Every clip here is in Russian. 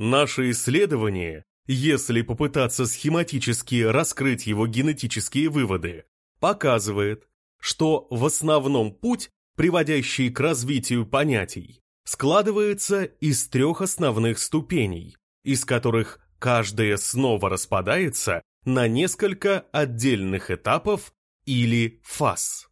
Наше исследование, если попытаться схематически раскрыть его генетические выводы, показывает, что в основном путь, приводящий к развитию понятий, складывается из трех основных ступеней, из которых каждая снова распадается на несколько отдельных этапов или фаз.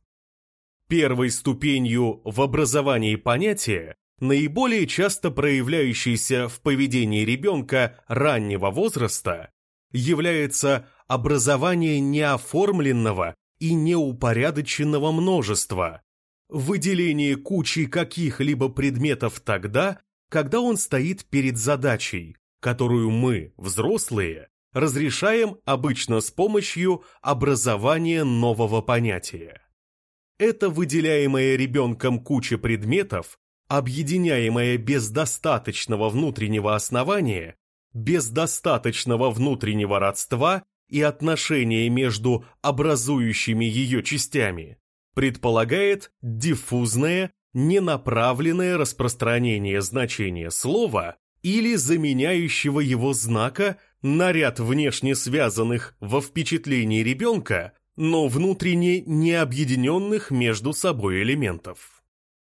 Первой ступенью в образовании понятия, наиболее часто проявляющейся в поведении ребенка раннего возраста, является образование неоформленного и неупорядоченного множества, выделение кучи каких-либо предметов тогда, когда он стоит перед задачей, которую мы, взрослые, разрешаем обычно с помощью образования нового понятия. Это выделяемая ребенком куча предметов, объединяемая без достаточного внутреннего основания, без достаточного внутреннего родства и отношения между образующими ее частями, предполагает диффузное, ненаправленное распространение значения слова или заменяющего его знака на ряд внешне связанных во впечатлении ребенка, но внутренне не объединенных между собой элементов.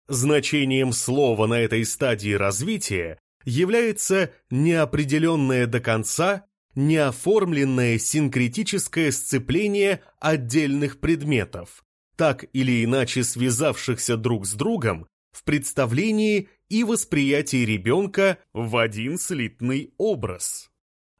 Значением слова на этой стадии развития является неопределенное до конца, неоформленное синкретическое сцепление отдельных предметов, так или иначе связавшихся друг с другом в представлении и восприятии ребенка в один слитный образ.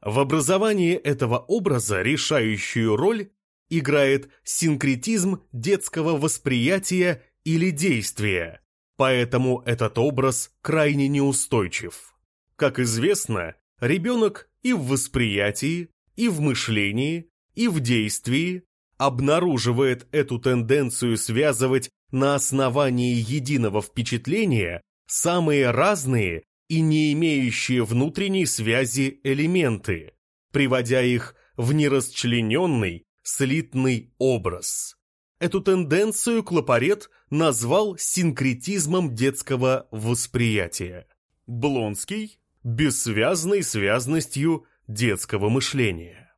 В образовании этого образа решающую роль играет синкретизм детского восприятия или действия, поэтому этот образ крайне неустойчив. Как известно, ребенок и в восприятии, и в мышлении, и в действии обнаруживает эту тенденцию связывать на основании единого впечатления самые разные и не имеющие внутренней связи элементы, приводя их в нерасчлененный, слитный образ. Эту тенденцию Клопарет назвал синкретизмом детского восприятия. Блонский – бессвязной связностью детского мышления.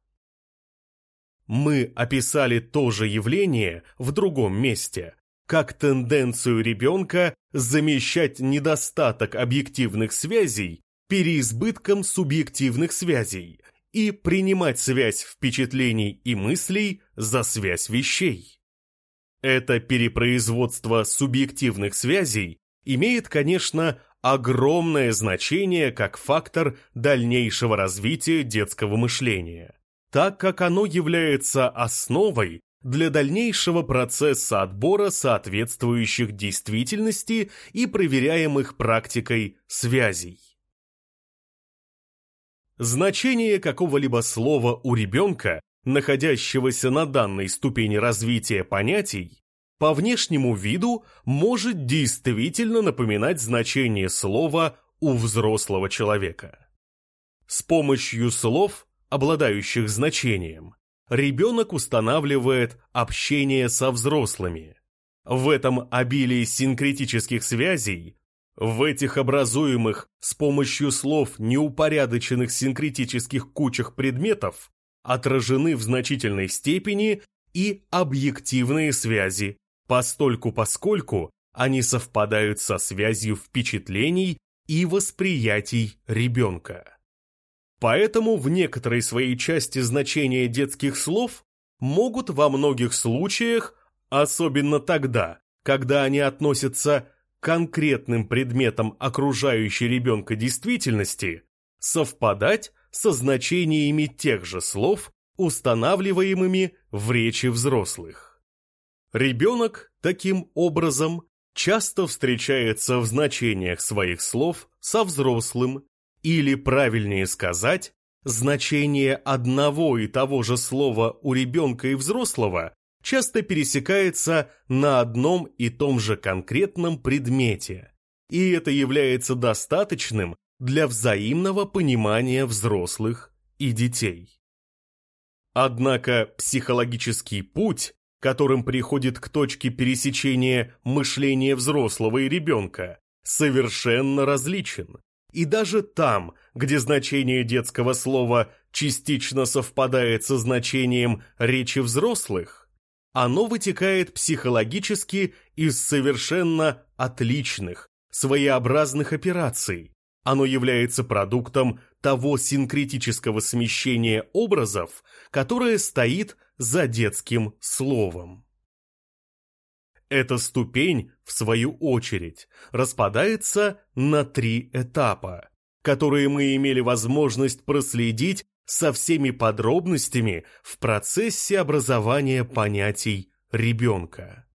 Мы описали то же явление в другом месте, как тенденцию ребенка замещать недостаток объективных связей переизбытком субъективных связей и принимать связь впечатлений и мыслей за связь вещей. Это перепроизводство субъективных связей имеет, конечно, огромное значение как фактор дальнейшего развития детского мышления, так как оно является основой для дальнейшего процесса отбора соответствующих действительности и проверяемых практикой связей. Значение какого-либо слова у ребенка, находящегося на данной ступени развития понятий, по внешнему виду может действительно напоминать значение слова у взрослого человека. С помощью слов, обладающих значением, ребенок устанавливает общение со взрослыми. В этом обилии синкретических связей, в этих образуемых с помощью слов неупорядоченных синкретических кучах предметов отражены в значительной степени и объективные связи, постольку-поскольку они совпадают со связью впечатлений и восприятий ребенка. Поэтому в некоторой своей части значения детских слов могут во многих случаях, особенно тогда, когда они относятся к конкретным предметам окружающей ребенка действительности, совпадать со значениями тех же слов, устанавливаемыми в речи взрослых. Ребенок, таким образом, часто встречается в значениях своих слов со взрослым или, правильнее сказать, значение одного и того же слова у ребенка и взрослого часто пересекается на одном и том же конкретном предмете, и это является достаточным для взаимного понимания взрослых и детей. Однако психологический путь, которым приходит к точке пересечения мышления взрослого и ребенка, совершенно различен И даже там, где значение детского слова частично совпадает со значением речи взрослых, оно вытекает психологически из совершенно отличных, своеобразных операций. Оно является продуктом того синкретического смещения образов, которое стоит за детским словом. Эта ступень, в свою очередь, распадается на три этапа, которые мы имели возможность проследить со всеми подробностями в процессе образования понятий ребенка.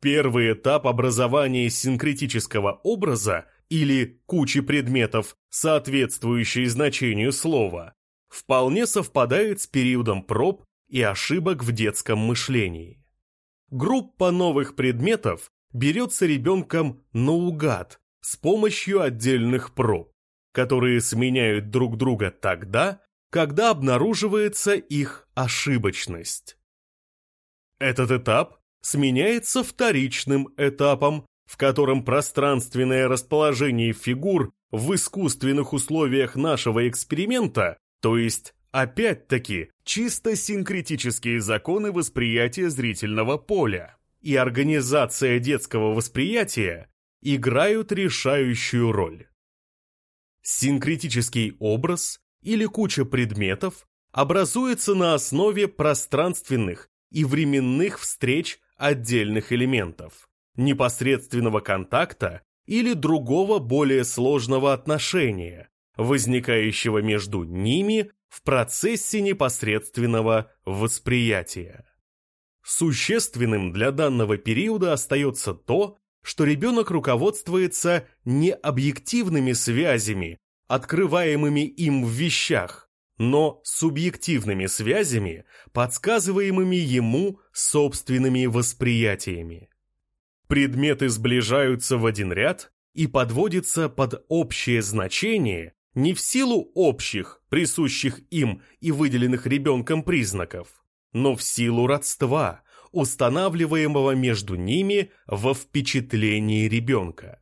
Первый этап образования синкретического образа или кучи предметов, соответствующие значению слова, вполне совпадает с периодом проб и ошибок в детском мышлении. Группа новых предметов берется ребенком наугад с помощью отдельных проб, которые сменяют друг друга тогда, когда обнаруживается их ошибочность. Этот этап сменяется вторичным этапом, в котором пространственное расположение фигур в искусственных условиях нашего эксперимента, то есть, опять-таки, чисто синкретические законы восприятия зрительного поля и организация детского восприятия играют решающую роль. Синкретический образ или куча предметов образуется на основе пространственных и временных встреч отдельных элементов непосредственного контакта или другого более сложного отношения, возникающего между ними в процессе непосредственного восприятия. Существенным для данного периода остается то, что ребенок руководствуется не объективными связями, открываемыми им в вещах, но субъективными связями, подсказываемыми ему собственными восприятиями предметы сближаются в один ряд и подводятся под общее значение не в силу общих, присущих им и выделенных ребенком признаков, но в силу родства, устанавливаемого между ними во впечатлении ребенка.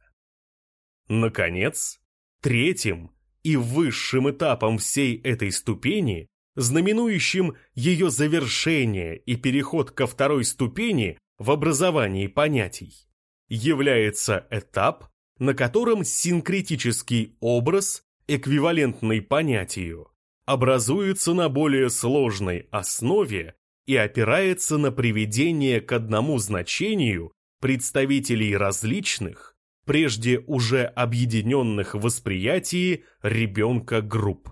Наконец, третьим и высшим этапом всей этой ступени, знаменующим ее завершение и переход ко второй ступени в образовании понятий, является этап, на котором синкретический образ, эквивалентный понятию, образуется на более сложной основе и опирается на приведение к одному значению представителей различных, прежде уже объединенных в восприятии ребенка групп.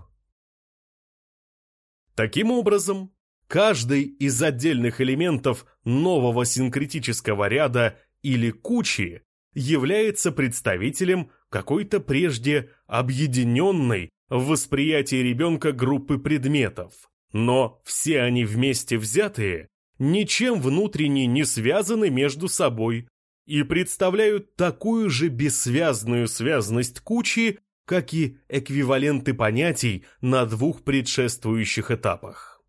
Таким образом, Каждый из отдельных элементов нового синкретического ряда или кучи является представителем какой-то прежде объединенной в восприятии ребенка группы предметов. Но все они вместе взятые ничем внутренне не связаны между собой и представляют такую же бессвязную связность кучи, как и эквиваленты понятий на двух предшествующих этапах.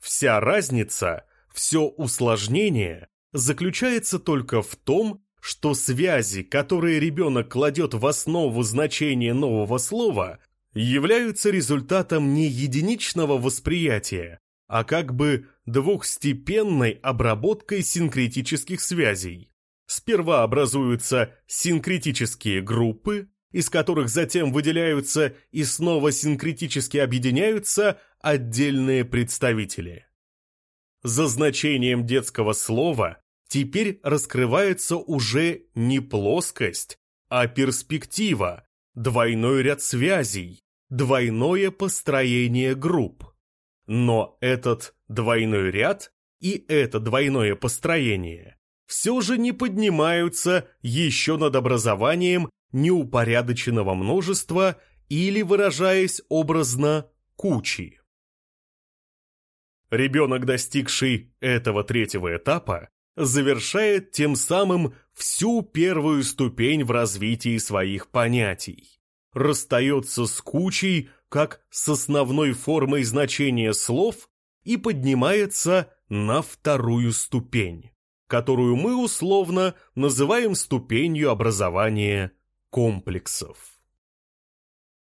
Вся разница, все усложнение заключается только в том, что связи, которые ребенок кладет в основу значения нового слова, являются результатом не единичного восприятия, а как бы двухстепенной обработкой синкретических связей. Сперва образуются синкретические группы, из которых затем выделяются и снова синкретически объединяются отдельные представители. За значением детского слова теперь раскрывается уже не плоскость, а перспектива, двойной ряд связей, двойное построение групп. Но этот двойной ряд и это двойное построение все же не поднимаются еще над образованием неупорядоченного множества или, выражаясь образно, кучи. Ребенок, достигший этого третьего этапа, завершает тем самым всю первую ступень в развитии своих понятий. Расстается с кучей, как с основной формой значения слов, и поднимается на вторую ступень, которую мы условно называем ступенью образования комплексов.